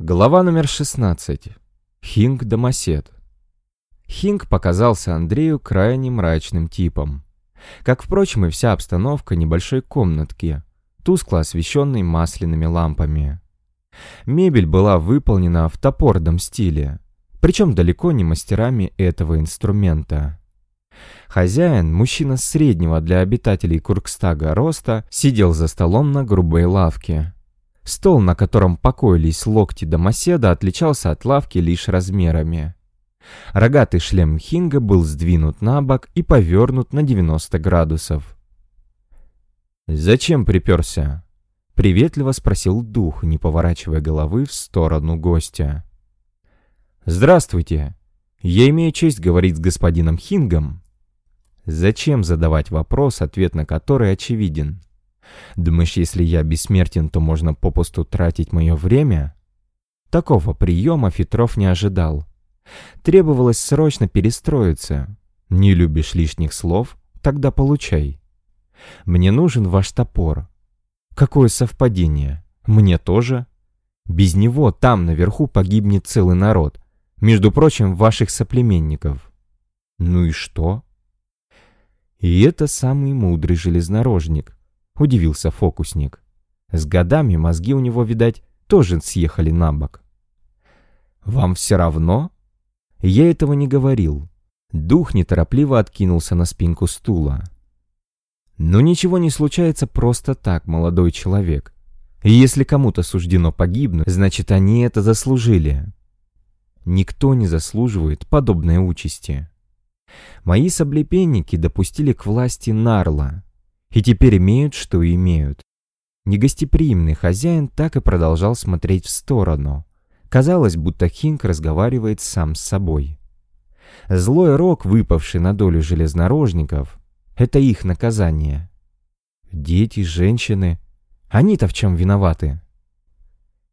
Глава номер 16. Хинг Домосед. Хинг показался Андрею крайне мрачным типом. Как, впрочем, и вся обстановка небольшой комнатки, тускло освещенной масляными лампами. Мебель была выполнена в топорном стиле, причем далеко не мастерами этого инструмента. Хозяин, мужчина среднего для обитателей Куркстага роста, сидел за столом на грубой лавке. Стол, на котором покоились локти домоседа, отличался от лавки лишь размерами. Рогатый шлем Хинга был сдвинут на бок и повернут на 90 градусов. «Зачем приперся?» — приветливо спросил дух, не поворачивая головы в сторону гостя. «Здравствуйте! Я имею честь говорить с господином Хингом». Зачем задавать вопрос, ответ на который очевиден? Думаешь, если я бессмертен, то можно попусту тратить мое время? Такого приема Фетров не ожидал. Требовалось срочно перестроиться. Не любишь лишних слов? Тогда получай. Мне нужен ваш топор. Какое совпадение. Мне тоже. Без него там наверху погибнет целый народ. Между прочим, ваших соплеменников. Ну и что? И это самый мудрый железнорожник. — удивился фокусник. С годами мозги у него, видать, тоже съехали на бок. «Вам все равно?» Я этого не говорил. Дух неторопливо откинулся на спинку стула. «Но ничего не случается просто так, молодой человек. И если кому-то суждено погибнуть, значит, они это заслужили. Никто не заслуживает подобной участи. Мои соблепенники допустили к власти Нарла, и теперь имеют, что имеют. Негостеприимный хозяин так и продолжал смотреть в сторону. Казалось, будто Хинг разговаривает сам с собой. Злой рок, выпавший на долю железнорожников, это их наказание. Дети, женщины, они-то в чем виноваты?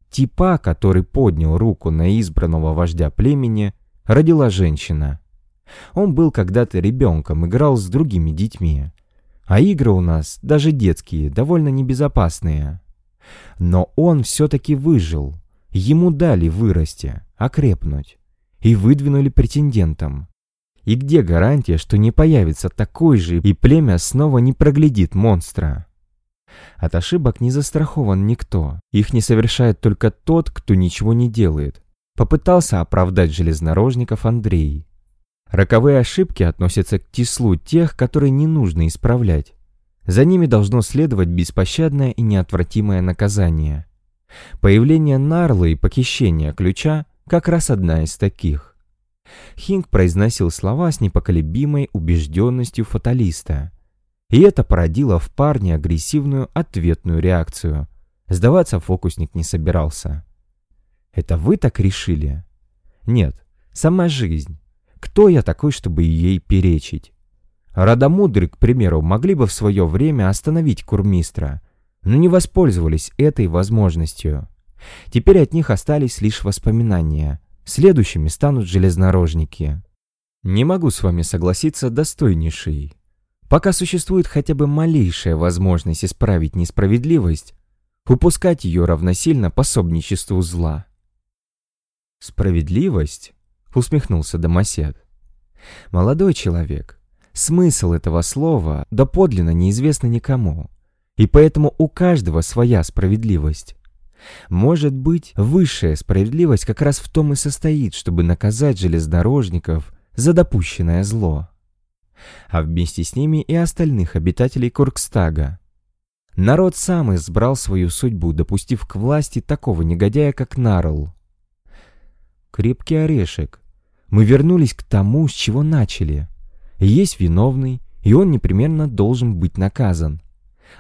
Типа, который поднял руку на избранного вождя племени, родила женщина. Он был когда-то ребенком, играл с другими детьми. А игры у нас, даже детские, довольно небезопасные. Но он все-таки выжил. Ему дали вырасти, окрепнуть. И выдвинули претендентом. И где гарантия, что не появится такой же, и племя снова не проглядит монстра? От ошибок не застрахован никто. Их не совершает только тот, кто ничего не делает. Попытался оправдать железнорожников Андрей. Роковые ошибки относятся к числу тех, которые не нужно исправлять. За ними должно следовать беспощадное и неотвратимое наказание. Появление Нарлы и похищение ключа – как раз одна из таких. Хинг произносил слова с непоколебимой убежденностью фаталиста. И это породило в парне агрессивную ответную реакцию. Сдаваться фокусник не собирался. «Это вы так решили?» «Нет, сама жизнь. Кто я такой, чтобы ей перечить? Радомудры, к примеру, могли бы в свое время остановить Курмистра, но не воспользовались этой возможностью. Теперь от них остались лишь воспоминания. Следующими станут железнорожники. Не могу с вами согласиться, достойнейший. Пока существует хотя бы малейшая возможность исправить несправедливость, упускать ее равносильно пособничеству зла. Справедливость? Усмехнулся домосед. Молодой человек, смысл этого слова доподлинно неизвестно никому, и поэтому у каждого своя справедливость. Может быть, высшая справедливость как раз в том и состоит, чтобы наказать железнодорожников за допущенное зло. А вместе с ними и остальных обитателей Куркстага. Народ сам избрал свою судьбу, допустив к власти такого негодяя, как Нарл. Крепкий орешек, мы вернулись к тому, с чего начали. Есть виновный, и он непременно должен быть наказан.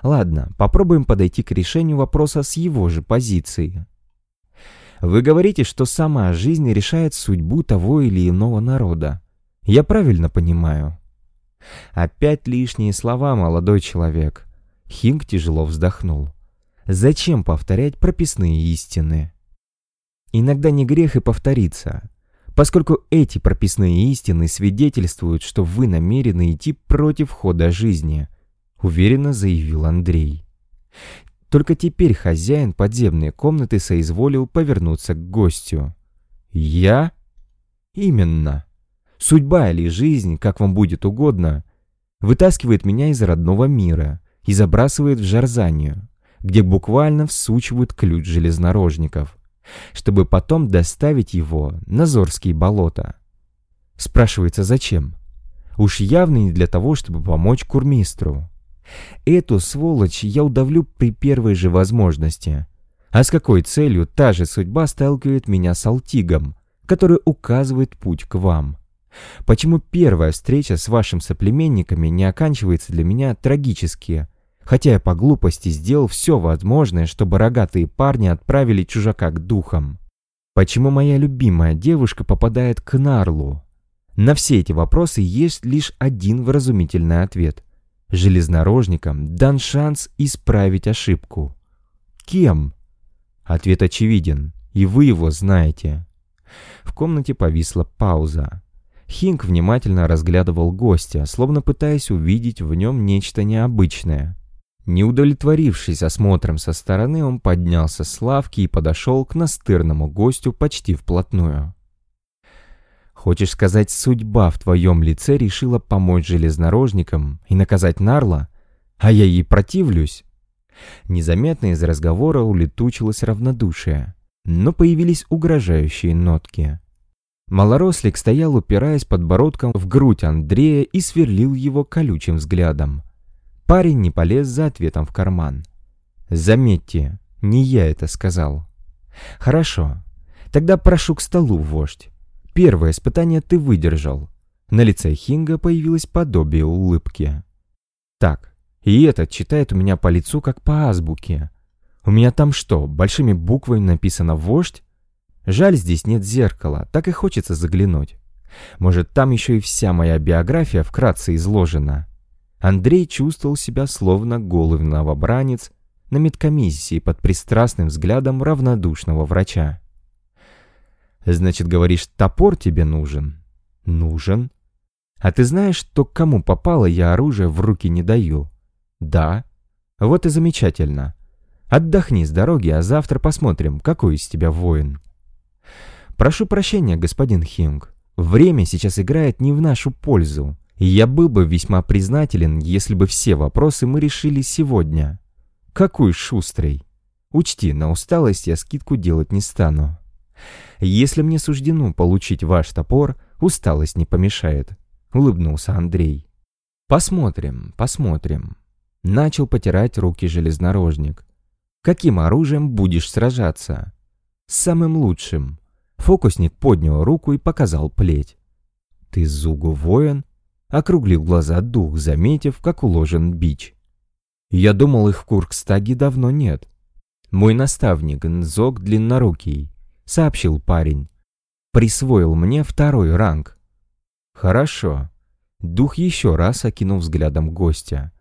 Ладно, попробуем подойти к решению вопроса с его же позиции. Вы говорите, что сама жизнь решает судьбу того или иного народа. Я правильно понимаю? Опять лишние слова, молодой человек. Хинг тяжело вздохнул. Зачем повторять прописные истины? Иногда не грех и повториться поскольку эти прописные истины свидетельствуют, что вы намерены идти против хода жизни, уверенно заявил Андрей. Только теперь хозяин подземной комнаты соизволил повернуться к гостю. «Я?» «Именно. Судьба или жизнь, как вам будет угодно, вытаскивает меня из родного мира и забрасывает в Жарзанию, где буквально всучивают ключ железнорожников, чтобы потом доставить его на Зорские болота. Спрашивается, зачем? Уж явно не для того, чтобы помочь курмистру. Эту сволочь я удавлю при первой же возможности. А с какой целью та же судьба сталкивает меня с Алтигом, который указывает путь к вам? Почему первая встреча с вашими соплеменниками не оканчивается для меня трагически, хотя я по глупости сделал все возможное, чтобы рогатые парни отправили чужака к духам? Почему моя любимая девушка попадает к Нарлу? На все эти вопросы есть лишь один вразумительный ответ. Железнорожникам дан шанс исправить ошибку. Кем? Ответ очевиден, и вы его знаете. В комнате повисла пауза. Хинг внимательно разглядывал гостя, словно пытаясь увидеть в нем нечто необычное. Не удовлетворившись осмотром со стороны, он поднялся с лавки и подошел к настырному гостю почти вплотную. Хочешь сказать, судьба в твоем лице решила помочь железнорожникам и наказать Нарла? А я ей противлюсь?» Незаметно из разговора улетучилось равнодушие, но появились угрожающие нотки. Малорослик стоял, упираясь подбородком в грудь Андрея и сверлил его колючим взглядом. Парень не полез за ответом в карман. «Заметьте, не я это сказал». «Хорошо, тогда прошу к столу, вождь. Первое испытание ты выдержал. На лице Хинга появилось подобие улыбки. Так, и этот читает у меня по лицу, как по азбуке. У меня там что, большими буквами написано «Вождь»? Жаль, здесь нет зеркала, так и хочется заглянуть. Может, там еще и вся моя биография вкратце изложена. Андрей чувствовал себя словно голый новобранец на медкомиссии под пристрастным взглядом равнодушного врача. Значит, говоришь, топор тебе нужен? Нужен. А ты знаешь, что кому попало, я оружие в руки не даю? Да. Вот и замечательно. Отдохни с дороги, а завтра посмотрим, какой из тебя воин. Прошу прощения, господин Хинг. Время сейчас играет не в нашу пользу. Я был бы весьма признателен, если бы все вопросы мы решили сегодня. Какой шустрый. Учти, на усталость я скидку делать не стану. Если мне суждено получить ваш топор, усталость не помешает», — улыбнулся Андрей. «Посмотрим, посмотрим». Начал потирать руки железнорожник. «Каким оружием будешь сражаться?» «Самым лучшим». Фокусник поднял руку и показал плеть. «Ты Зугу воин?» — округлил глаза дух, заметив, как уложен бич. «Я думал, их в Куркстаге давно нет. Мой наставник Нзок Длиннорукий — сообщил парень. «Присвоил мне второй ранг». «Хорошо». Дух еще раз окинул взглядом гостя.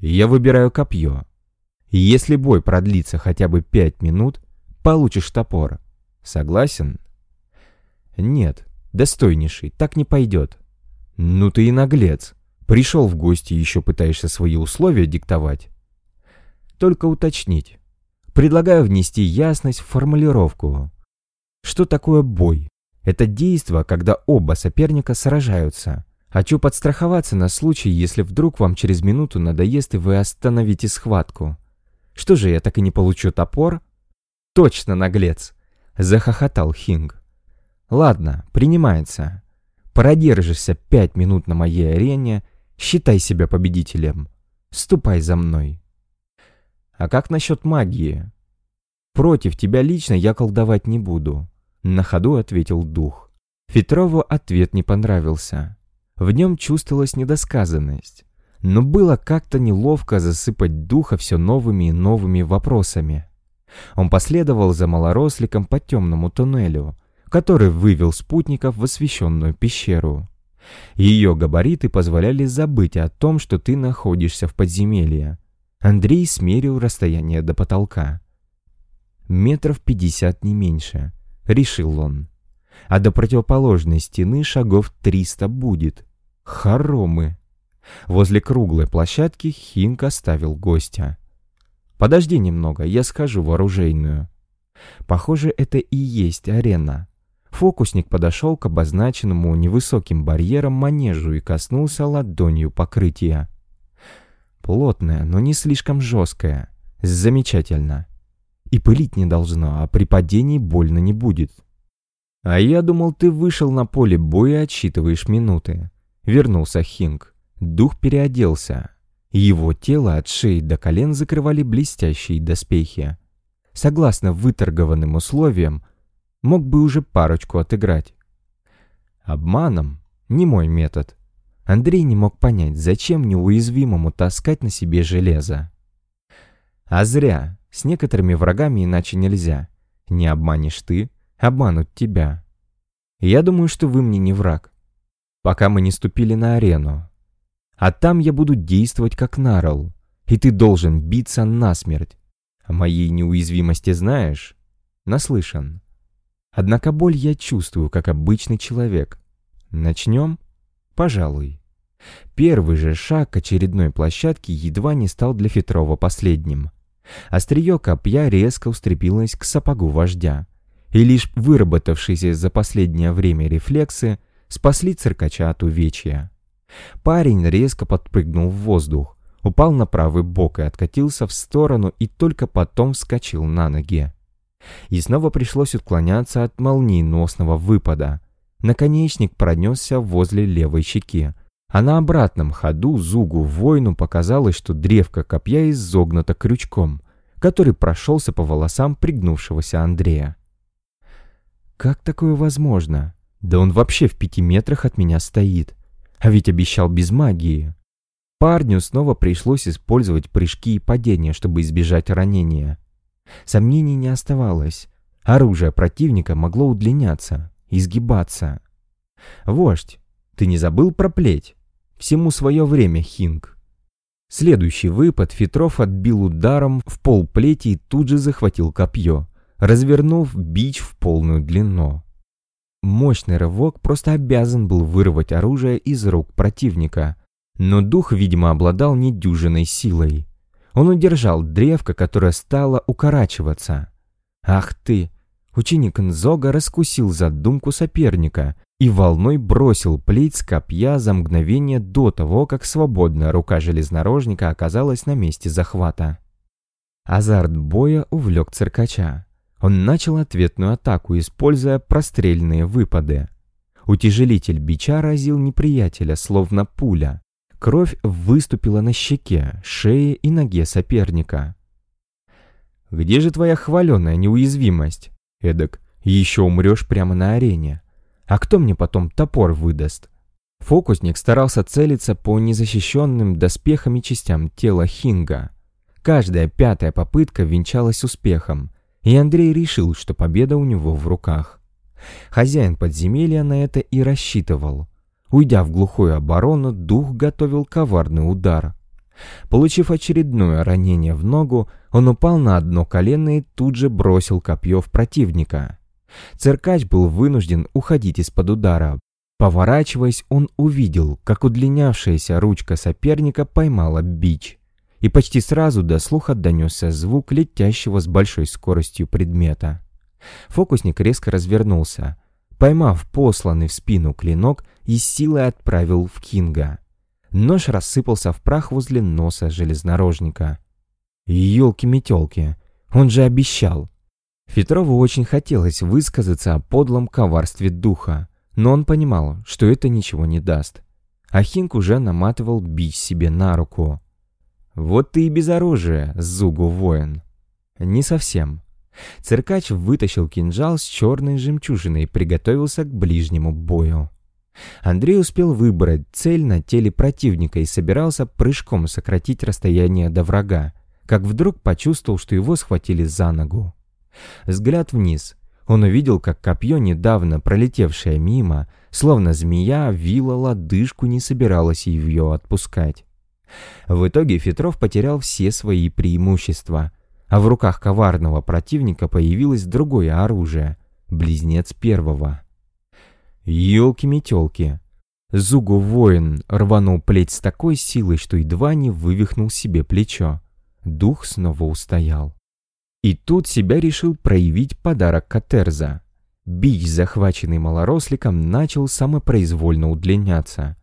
«Я выбираю копье. Если бой продлится хотя бы пять минут, получишь топор. Согласен?» «Нет, достойнейший, так не пойдет». «Ну ты и наглец. Пришел в гости и еще пытаешься свои условия диктовать?» «Только уточнить. Предлагаю внести ясность в формулировку. Что такое бой? Это действо, когда оба соперника сражаются. Хочу подстраховаться на случай, если вдруг вам через минуту надоест и вы остановите схватку. Что же, я так и не получу топор? Точно, наглец! Захохотал Хинг. Ладно, принимается. Продержишься пять минут на моей арене, считай себя победителем. Ступай за мной. А как насчет магии? Против тебя лично я колдовать не буду. На ходу ответил дух. Фетрову ответ не понравился. В нем чувствовалась недосказанность. Но было как-то неловко засыпать духа все новыми и новыми вопросами. Он последовал за малоросликом по темному туннелю, который вывел спутников в освещенную пещеру. Ее габариты позволяли забыть о том, что ты находишься в подземелье. Андрей смерил расстояние до потолка. Метров пятьдесят не меньше решил он. А до противоположной стены шагов триста будет. Хоромы. Возле круглой площадки Хинк оставил гостя. Подожди немного, я схожу в оружейную». Похоже, это и есть арена. Фокусник подошел к обозначенному невысоким барьером манежу и коснулся ладонью покрытия. Плотное, но не слишком жесткое. Замечательно. И пылить не должно, а при падении больно не будет. А я думал, ты вышел на поле боя и отсчитываешь минуты. Вернулся Хинг. Дух переоделся. Его тело от шеи до колен закрывали блестящие доспехи. Согласно выторгованным условиям, мог бы уже парочку отыграть. Обманом не мой метод. Андрей не мог понять, зачем неуязвимому таскать на себе железо. А зря, с некоторыми врагами иначе нельзя. Не обманешь ты, обманут тебя. Я думаю, что вы мне не враг. Пока мы не ступили на арену. А там я буду действовать как Нарл, и ты должен биться насмерть. О моей неуязвимости знаешь? Наслышан. Однако боль я чувствую, как обычный человек. Начнем? Пожалуй. Первый же шаг к очередной площадке едва не стал для Фетрова последним. Острие копья резко устремилось к сапогу вождя, и лишь выработавшиеся за последнее время рефлексы спасли циркача от увечья. Парень резко подпрыгнул в воздух, упал на правый бок и откатился в сторону, и только потом вскочил на ноги. И снова пришлось отклоняться от молниеносного выпада. Наконечник пронесся возле левой щеки, а на обратном ходу Зугу воину показалось, что древко копья изогнуто крючком, который прошелся по волосам пригнувшегося Андрея. «Как такое возможно? Да он вообще в пяти метрах от меня стоит. А ведь обещал без магии». Парню снова пришлось использовать прыжки и падения, чтобы избежать ранения. Сомнений не оставалось. Оружие противника могло удлиняться, изгибаться. «Вождь, ты не забыл про плеть?» Всему свое время, Хинг. Следующий выпад Фетров отбил ударом в пол плети и тут же захватил копье, развернув бич в полную длину. Мощный рывок просто обязан был вырвать оружие из рук противника, но дух, видимо, обладал недюжиной силой. Он удержал древко, которое стало укорачиваться. «Ах ты!» Ученик Нзога раскусил задумку соперника и волной бросил плеть с копья за мгновение до того, как свободная рука железнорожника оказалась на месте захвата. Азарт боя увлек циркача. Он начал ответную атаку, используя прострельные выпады. Утяжелитель бича разил неприятеля, словно пуля. Кровь выступила на щеке, шее и ноге соперника. «Где же твоя хваленая неуязвимость?» Эдак, еще умрешь прямо на арене. А кто мне потом топор выдаст? Фокусник старался целиться по незащищенным доспехами частям тела Хинга. Каждая пятая попытка венчалась успехом, и Андрей решил, что победа у него в руках. Хозяин подземелья на это и рассчитывал. Уйдя в глухую оборону, дух готовил коварный удар. Получив очередное ранение в ногу, он упал на одно колено и тут же бросил копье в противника. Циркач был вынужден уходить из-под удара. Поворачиваясь, он увидел, как удлинявшаяся ручка соперника поймала бич. И почти сразу до слуха донесся звук летящего с большой скоростью предмета. Фокусник резко развернулся. Поймав посланный в спину клинок, и силой отправил в Кинга. Нож рассыпался в прах возле носа железнорожника. Ёлки-метёлки, он же обещал. Фетрову очень хотелось высказаться о подлом коварстве духа, но он понимал, что это ничего не даст. Ахинг уже наматывал бич себе на руку. «Вот ты и без оружия, Зугу воин». «Не совсем». Циркач вытащил кинжал с черной жемчужиной и приготовился к ближнему бою. Андрей успел выбрать цель на теле противника и собирался прыжком сократить расстояние до врага, как вдруг почувствовал, что его схватили за ногу. Взгляд вниз. Он увидел, как копье, недавно пролетевшее мимо, словно змея, вила лодыжку, не собиралась ее отпускать. В итоге Фетров потерял все свои преимущества, а в руках коварного противника появилось другое оружие — близнец первого. Ёлки-метёлки. Зугу воин рванул плеть с такой силой, что едва не вывихнул себе плечо. Дух снова устоял. И тут себя решил проявить подарок Катерза. Бич, захваченный малоросликом, начал самопроизвольно удлиняться.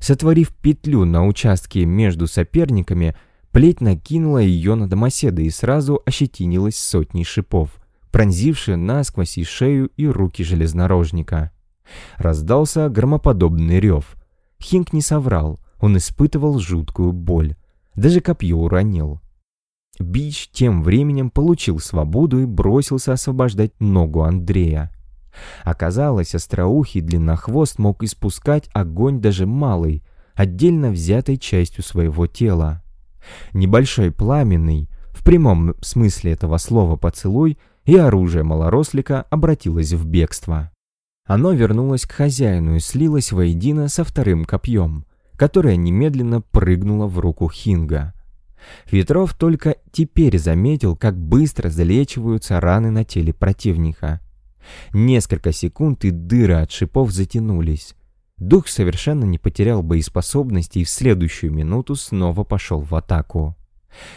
Сотворив петлю на участке между соперниками, плеть накинула ее на домоседа и сразу ощетинилась сотней шипов, пронзившие насквозь и шею, и руки железнорожника. Раздался громоподобный рев. Хинк не соврал, он испытывал жуткую боль. Даже копье уронил. Бич тем временем получил свободу и бросился освобождать ногу Андрея. Оказалось, остроухий длиннохвост мог испускать огонь даже малый, отдельно взятой частью своего тела. Небольшой пламенный, в прямом смысле этого слова поцелуй, и оружие малорослика обратилось в бегство. Оно вернулось к хозяину и слилось воедино со вторым копьем, которое немедленно прыгнуло в руку Хинга. Ветров только теперь заметил, как быстро залечиваются раны на теле противника. Несколько секунд и дыры от шипов затянулись. Дух совершенно не потерял боеспособности и в следующую минуту снова пошел в атаку.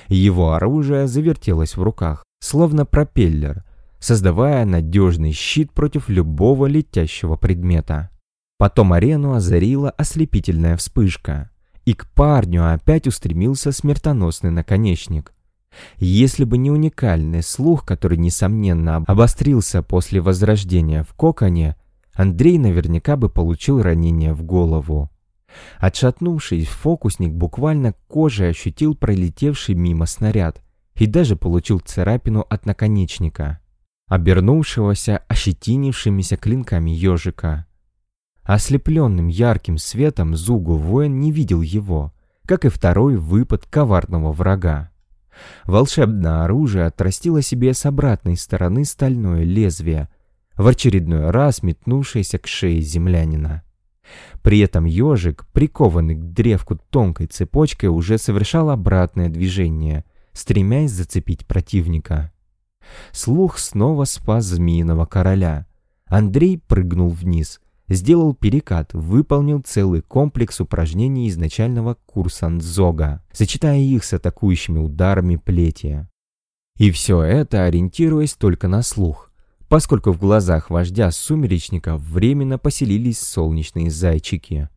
Его оружие завертелось в руках, словно пропеллер, создавая надежный щит против любого летящего предмета. Потом арену озарила ослепительная вспышка, и к парню опять устремился смертоносный наконечник. Если бы не уникальный слух, который, несомненно, обострился после возрождения в коконе, Андрей наверняка бы получил ранение в голову. Отшатнувшись, фокусник буквально кожей ощутил пролетевший мимо снаряд и даже получил царапину от наконечника обернувшегося ощетинившимися клинками ежика. Ослепленным ярким светом Зугу воин не видел его, как и второй выпад коварного врага. Волшебное оружие отрастило себе с обратной стороны стальное лезвие, в очередной раз метнувшееся к шее землянина. При этом ежик, прикованный к древку тонкой цепочкой, уже совершал обратное движение, стремясь зацепить противника. Слух снова спас змеиного короля. Андрей прыгнул вниз, сделал перекат, выполнил целый комплекс упражнений изначального курса Нзога, сочетая их с атакующими ударами плетия. И все это ориентируясь только на слух, поскольку в глазах вождя сумеречников временно поселились солнечные зайчики.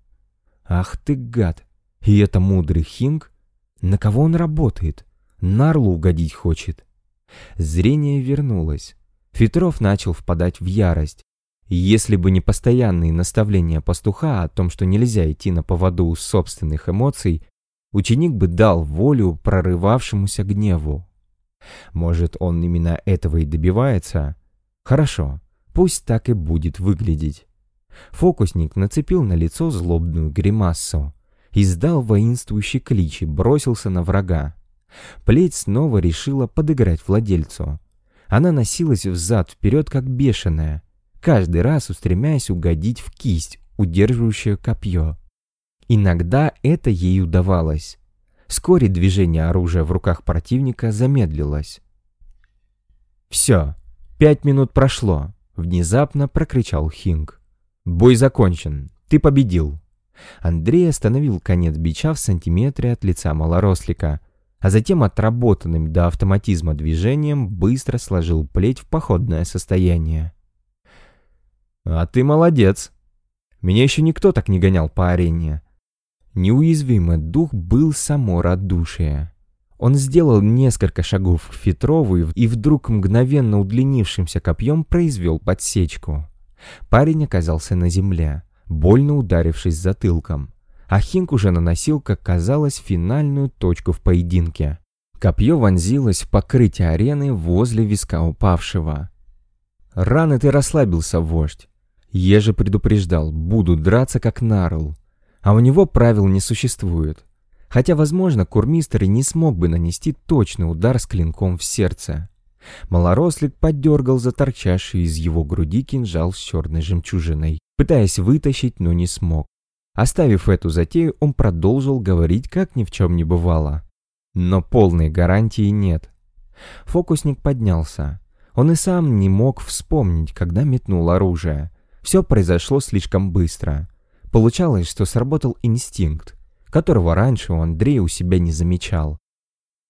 Ах ты гад! И это мудрый Хинг? На кого он работает? Нарлу угодить хочет. Зрение вернулось. Фетров начал впадать в ярость. Если бы не постоянные наставления пастуха о том, что нельзя идти на поводу собственных эмоций, ученик бы дал волю прорывавшемуся гневу. Может, он именно этого и добивается? Хорошо, пусть так и будет выглядеть. Фокусник нацепил на лицо злобную гримассу, издал воинствующий клич и бросился на врага. Плеть снова решила подыграть владельцу. Она носилась взад-вперед, как бешеная, каждый раз устремяясь угодить в кисть, удерживающую копье. Иногда это ей удавалось. Вскоре движение оружия в руках противника замедлилось. «Все, пять минут прошло», — внезапно прокричал Хинг. «Бой закончен, ты победил». Андрей остановил конец бича в сантиметре от лица малорослика, а затем отработанным до автоматизма движением быстро сложил плеть в походное состояние. «А ты молодец! Меня еще никто так не гонял по арене!» Неуязвимый дух был само радушие. Он сделал несколько шагов к Фетрову и вдруг мгновенно удлинившимся копьем произвел подсечку. Парень оказался на земле, больно ударившись затылком а Хинк уже наносил, как казалось, финальную точку в поединке. Копье вонзилось в покрытие арены возле виска упавшего. «Рано ты расслабился, вождь!» Еже предупреждал, буду драться как нарл. А у него правил не существует. Хотя, возможно, Курмистер и не смог бы нанести точный удар с клинком в сердце. Малорослик поддергал за торчащий из его груди кинжал с черной жемчужиной, пытаясь вытащить, но не смог. Оставив эту затею, он продолжил говорить, как ни в чем не бывало. Но полной гарантии нет. Фокусник поднялся. Он и сам не мог вспомнить, когда метнул оружие. Все произошло слишком быстро. Получалось, что сработал инстинкт, которого раньше у Андрея у себя не замечал.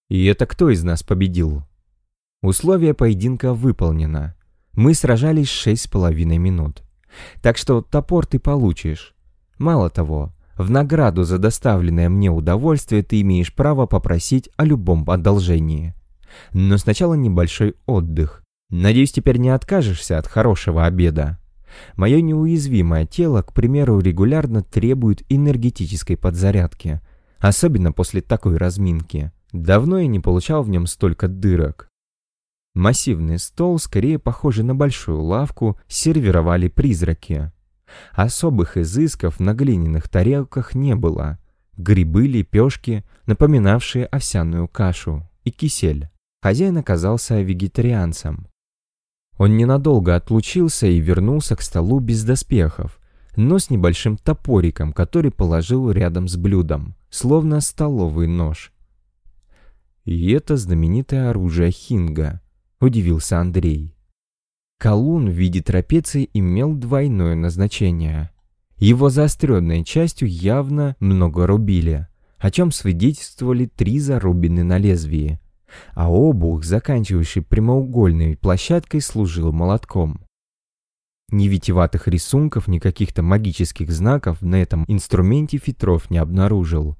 И это кто из нас победил? Условие поединка выполнено. Мы сражались шесть с половиной минут. Так что топор ты получишь. Мало того, в награду за доставленное мне удовольствие ты имеешь право попросить о любом одолжении. Но сначала небольшой отдых. Надеюсь, теперь не откажешься от хорошего обеда. Мое неуязвимое тело, к примеру, регулярно требует энергетической подзарядки, особенно после такой разминки. Давно я не получал в нем столько дырок. Массивный стол, скорее похожий на большую лавку, сервировали призраки. Особых изысков на глиняных тарелках не было. Грибы, лепешки, напоминавшие овсяную кашу, и кисель. Хозяин оказался вегетарианцем. Он ненадолго отлучился и вернулся к столу без доспехов, но с небольшим топориком, который положил рядом с блюдом, словно столовый нож. «И это знаменитое оружие Хинга», — удивился Андрей. Колун в виде трапеции имел двойное назначение. Его заостренной частью явно много рубили, о чем свидетельствовали три зарубины на лезвии, а обух, заканчивающий прямоугольной площадкой, служил молотком. Ни витеватых рисунков, ни каких-то магических знаков на этом инструменте Фетров не обнаружил.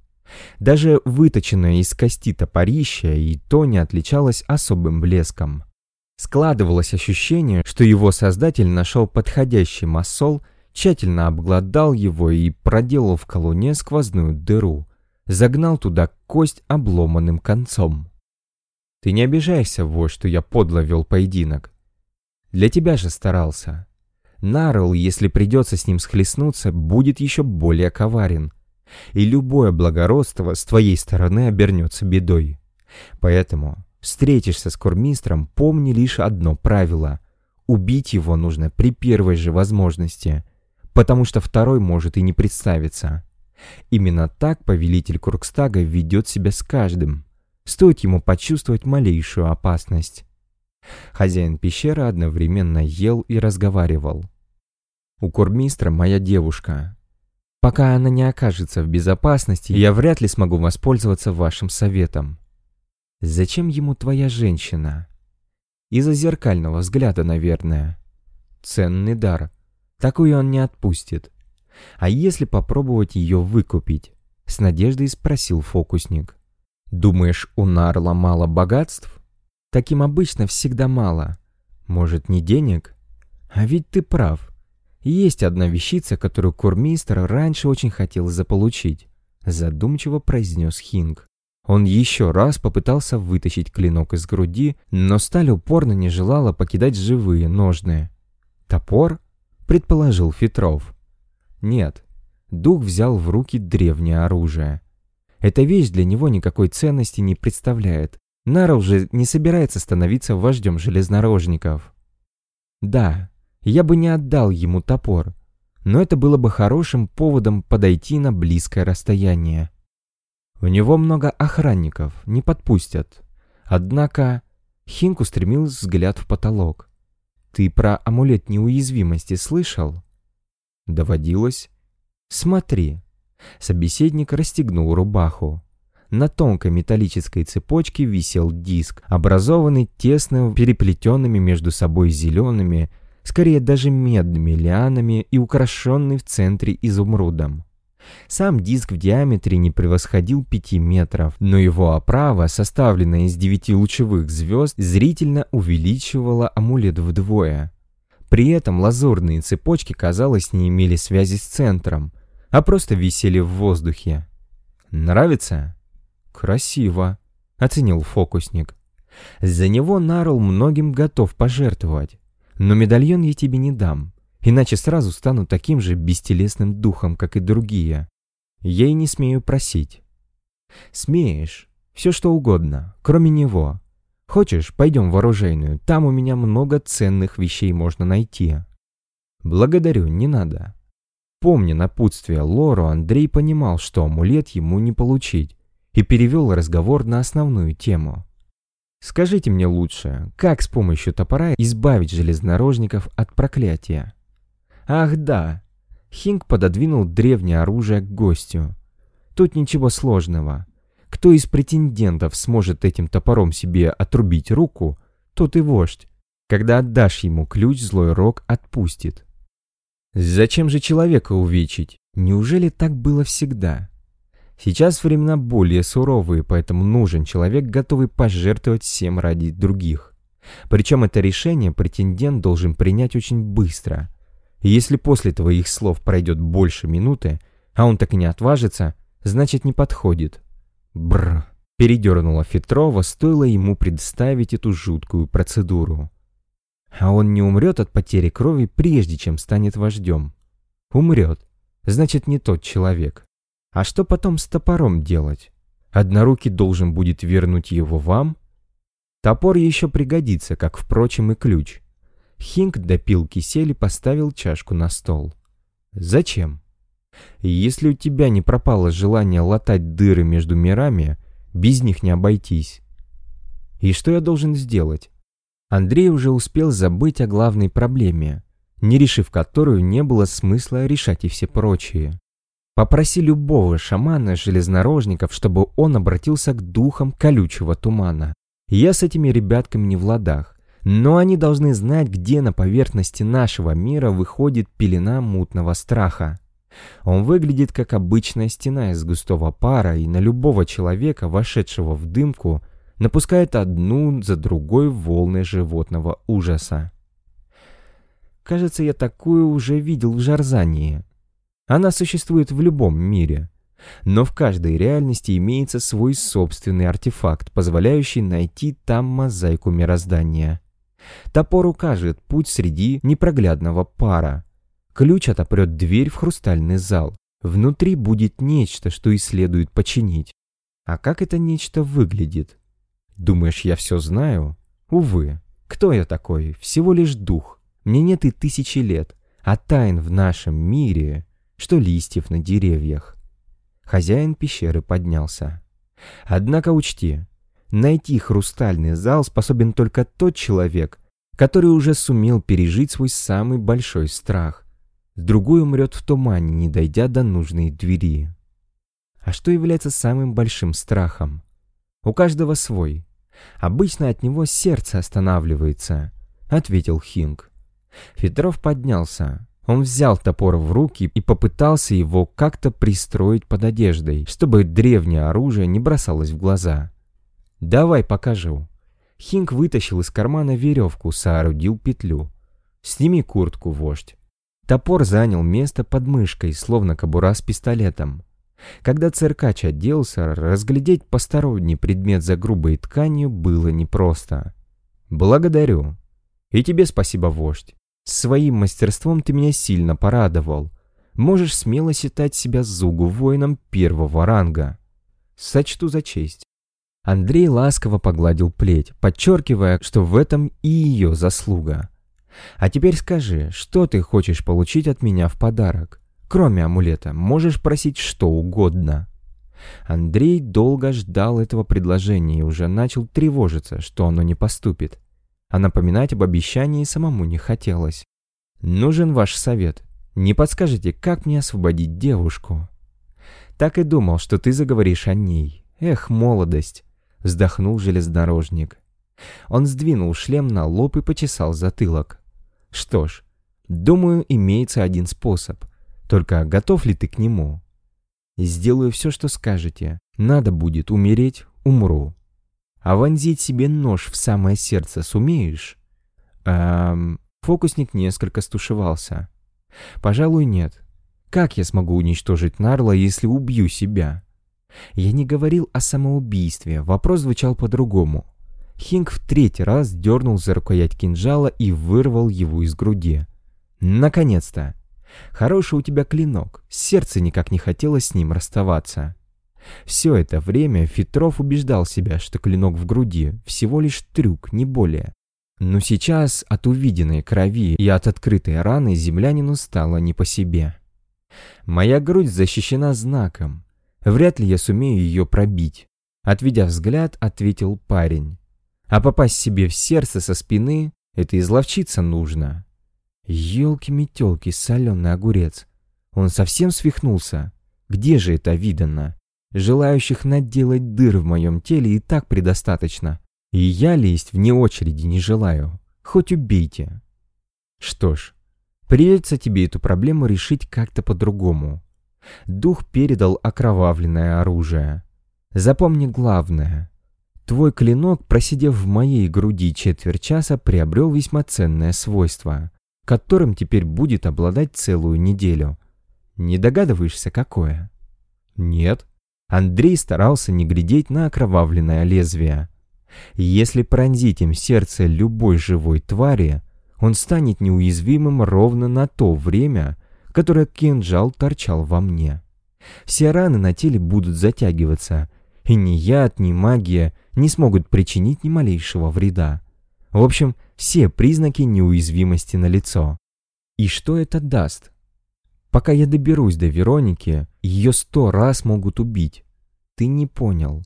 Даже выточенное из кости топорище и то не отличалось особым блеском. Складывалось ощущение, что его создатель нашел подходящий массол, тщательно обглодал его и проделал в колоне сквозную дыру, загнал туда кость обломанным концом. Ты не обижайся, вождь, что я подло вел поединок. Для тебя же старался. Нарл, если придется с ним схлестнуться, будет еще более коварен и любое благородство с твоей стороны обернется бедой. Поэтому встретишься с курмистром, помни лишь одно правило. Убить его нужно при первой же возможности, потому что второй может и не представиться. Именно так повелитель Куркстага ведет себя с каждым. Стоит ему почувствовать малейшую опасность. Хозяин пещеры одновременно ел и разговаривал. «У курмистра моя девушка, Пока она не окажется в безопасности, я вряд ли смогу воспользоваться вашим советом. Зачем ему твоя женщина? Из-за зеркального взгляда, наверное. Ценный дар. Такую он не отпустит. А если попробовать ее выкупить? С надеждой спросил фокусник. Думаешь, у Нарла мало богатств? Таким обычно всегда мало. Может, не денег? А ведь ты прав. Есть одна вещица, которую Курмистер раньше очень хотел заполучить, задумчиво произнес Хинг. Он еще раз попытался вытащить клинок из груди, но сталь упорно не желала покидать живые ножны. «Топор?» — предположил Фетров. «Нет». Дух взял в руки древнее оружие. Эта вещь для него никакой ценности не представляет. Нара уже не собирается становиться вождем железнорожников. Да, я бы не отдал ему топор, но это было бы хорошим поводом подойти на близкое расстояние. У него много охранников, не подпустят. Однако Хинк устремил взгляд в потолок. «Ты про амулет неуязвимости слышал?» «Доводилось?» «Смотри». Собеседник расстегнул рубаху. На тонкой металлической цепочке висел диск, образованный тесно переплетенными между собой зелеными скорее даже медными лианами и украшенный в центре изумрудом. Сам диск в диаметре не превосходил 5 метров, но его оправа, составленная из девяти лучевых звезд, зрительно увеличивала амулет вдвое. При этом лазурные цепочки, казалось, не имели связи с центром, а просто висели в воздухе. «Нравится?» «Красиво», — оценил фокусник. «За него Нарл многим готов пожертвовать. Но медальон я тебе не дам, иначе сразу стану таким же бестелесным духом, как и другие. Я и не смею просить. Смеешь. Все что угодно, кроме него. Хочешь, пойдем в оружейную, там у меня много ценных вещей можно найти. Благодарю, не надо. Помня напутствие Лору, Андрей понимал, что амулет ему не получить, и перевел разговор на основную тему. Скажите мне лучше, как с помощью топора избавить железнорожников от проклятия? Ах да, Хинг пододвинул древнее оружие к гостю. Тут ничего сложного. Кто из претендентов сможет этим топором себе отрубить руку, тот и вождь. Когда отдашь ему ключ, злой рок отпустит. Зачем же человека увечить? Неужели так было всегда? Сейчас времена более суровые, поэтому нужен человек, готовый пожертвовать всем ради других. Причем это решение претендент должен принять очень быстро. И если после твоих слов пройдет больше минуты, а он так и не отважится, значит не подходит. Бр. Передернула Фетрова, стоило ему представить эту жуткую процедуру. А он не умрет от потери крови, прежде чем станет вождем. Умрет. Значит, не тот человек. А что потом с топором делать? Однорукий должен будет вернуть его вам? Топор еще пригодится, как, впрочем, и ключ. Хинк допил кисель и поставил чашку на стол. Зачем? Если у тебя не пропало желание латать дыры между мирами, без них не обойтись. И что я должен сделать? Андрей уже успел забыть о главной проблеме, не решив которую не было смысла решать и все прочие. Попроси любого шамана-железнорожников, чтобы он обратился к духам колючего тумана. Я с этими ребятками не в ладах, но они должны знать, где на поверхности нашего мира выходит пелена мутного страха. Он выглядит как обычная стена из густого пара, и на любого человека, вошедшего в дымку, напускает одну за другой волны животного ужаса. Кажется, я такую уже видел в Жарзании. Она существует в любом мире. Но в каждой реальности имеется свой собственный артефакт, позволяющий найти там мозаику мироздания. Топор укажет путь среди непроглядного пара, Ключ отопрет дверь в хрустальный зал. Внутри будет нечто, что и следует починить. А как это нечто выглядит? Думаешь, я все знаю? Увы. Кто я такой? Всего лишь дух. Мне нет и тысячи лет. А тайн в нашем мире, что листьев на деревьях. Хозяин пещеры поднялся. Однако учти, найти хрустальный зал способен только тот человек, который уже сумел пережить свой самый большой страх другой умрет в тумане, не дойдя до нужной двери. А что является самым большим страхом? У каждого свой. Обычно от него сердце останавливается, ответил Хинг. Федоров поднялся. Он взял топор в руки и попытался его как-то пристроить под одеждой, чтобы древнее оружие не бросалось в глаза. «Давай покажу». Хинг вытащил из кармана веревку, соорудил петлю. «Сними куртку, вождь». Топор занял место под мышкой, словно кобура с пистолетом. Когда циркач оделся, разглядеть посторонний предмет за грубой тканью было непросто. «Благодарю. И тебе спасибо, вождь. Своим мастерством ты меня сильно порадовал. Можешь смело считать себя Зугу воином первого ранга. Сочту за честь». Андрей ласково погладил плеть, подчеркивая, что в этом и ее заслуга. А теперь скажи, что ты хочешь получить от меня в подарок? Кроме амулета, можешь просить что угодно. Андрей долго ждал этого предложения и уже начал тревожиться, что оно не поступит. А напоминать об обещании самому не хотелось. «Нужен ваш совет. Не подскажете, как мне освободить девушку?» «Так и думал, что ты заговоришь о ней. Эх, молодость!» — вздохнул железнодорожник. Он сдвинул шлем на лоб и почесал затылок. Что ж, думаю, имеется один способ. Только готов ли ты к нему? Сделаю все, что скажете. Надо будет умереть, умру. А вонзить себе нож в самое сердце сумеешь? Эм... Фокусник несколько стушевался. Пожалуй, нет. Как я смогу уничтожить Нарла, если убью себя? Я не говорил о самоубийстве, вопрос звучал по-другому. Хинг в третий раз дернул за рукоять кинжала и вырвал его из груди. «Наконец-то! Хороший у тебя клинок, сердце никак не хотело с ним расставаться». Все это время Фетров убеждал себя, что клинок в груди всего лишь трюк, не более. Но сейчас от увиденной крови и от открытой раны землянину стало не по себе. «Моя грудь защищена знаком. Вряд ли я сумею ее пробить», — отведя взгляд, ответил парень. А попасть себе в сердце со спины — это изловчиться нужно. Ёлки-метёлки, соленый огурец. Он совсем свихнулся. Где же это видано? Желающих наделать дыр в моем теле и так предостаточно. И я лезть вне очереди не желаю. Хоть убейте. Что ж, придется тебе эту проблему решить как-то по-другому. Дух передал окровавленное оружие. Запомни главное. Твой клинок, просидев в моей груди четверть часа, приобрел весьма ценное свойство, которым теперь будет обладать целую неделю. Не догадываешься, какое? Нет. Андрей старался не глядеть на окровавленное лезвие. Если пронзить им сердце любой живой твари, он станет неуязвимым ровно на то время, которое кинжал торчал во мне. Все раны на теле будут затягиваться, и ни яд, ни магия не смогут причинить ни малейшего вреда. В общем, все признаки неуязвимости на лицо. И что это даст? Пока я доберусь до Вероники, ее сто раз могут убить. Ты не понял.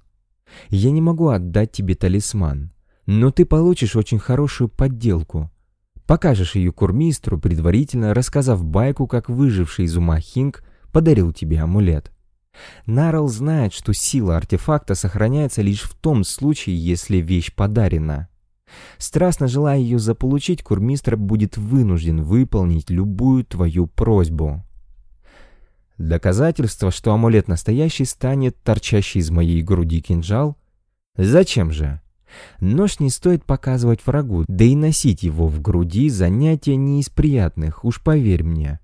Я не могу отдать тебе талисман, но ты получишь очень хорошую подделку. Покажешь ее курмистру, предварительно рассказав байку, как выживший из ума Хинг подарил тебе амулет. Нарл знает, что сила артефакта сохраняется лишь в том случае, если вещь подарена. Страстно желая ее заполучить, курмистр будет вынужден выполнить любую твою просьбу. Доказательство, что амулет настоящий, станет торчащий из моей груди кинжал? Зачем же? Нож не стоит показывать врагу, да и носить его в груди занятие не из приятных, уж поверь мне.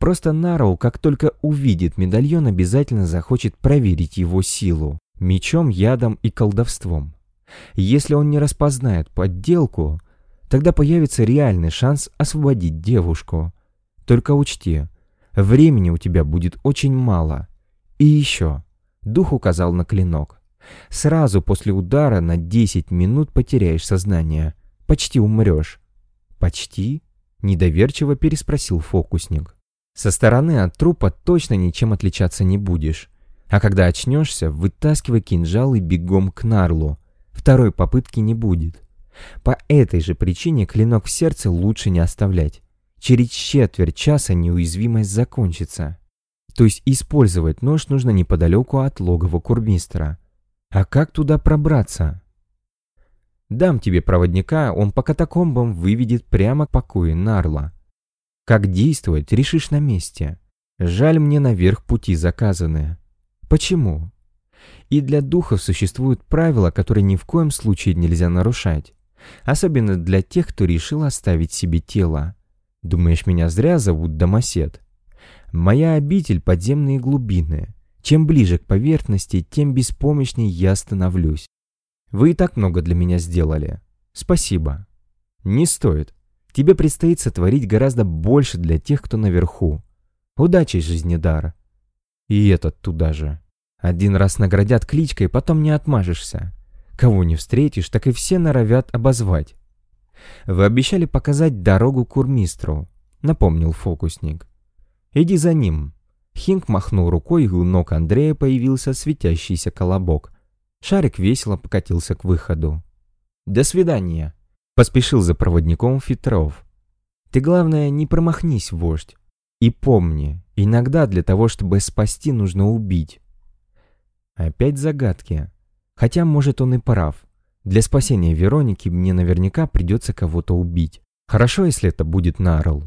Просто Нароу, как только увидит медальон, обязательно захочет проверить его силу. Мечом, ядом и колдовством. Если он не распознает подделку, тогда появится реальный шанс освободить девушку. Только учти, времени у тебя будет очень мало. И еще, дух указал на клинок. Сразу после удара на 10 минут потеряешь сознание. Почти умрешь. «Почти?» — недоверчиво переспросил фокусник. Со стороны от трупа точно ничем отличаться не будешь. А когда очнешься, вытаскивай кинжал и бегом к Нарлу. Второй попытки не будет. По этой же причине клинок в сердце лучше не оставлять. Через четверть часа неуязвимость закончится. То есть использовать нож нужно неподалеку от логова курмистра. А как туда пробраться? Дам тебе проводника, он по катакомбам выведет прямо к покою Нарла. Как действовать, решишь на месте. Жаль мне наверх пути заказанные. Почему? И для духов существуют правила, которые ни в коем случае нельзя нарушать. Особенно для тех, кто решил оставить себе тело. Думаешь, меня зря зовут Домосед? Моя обитель — подземные глубины. Чем ближе к поверхности, тем беспомощнее я становлюсь. Вы и так много для меня сделали. Спасибо. Не стоит. Тебе предстоит сотворить гораздо больше для тех, кто наверху. Удачи, жизнедар. И этот туда же. Один раз наградят кличкой, потом не отмажешься. Кого не встретишь, так и все норовят обозвать. Вы обещали показать дорогу курмистру, напомнил фокусник. Иди за ним. Хинг махнул рукой, и у ног Андрея появился светящийся колобок. Шарик весело покатился к выходу. «До свидания!» Поспешил за проводником Фитров. Ты, главное, не промахнись, вождь. И помни, иногда для того, чтобы спасти, нужно убить. Опять загадки. Хотя, может, он и прав. Для спасения Вероники мне наверняка придется кого-то убить. Хорошо, если это будет Нарл.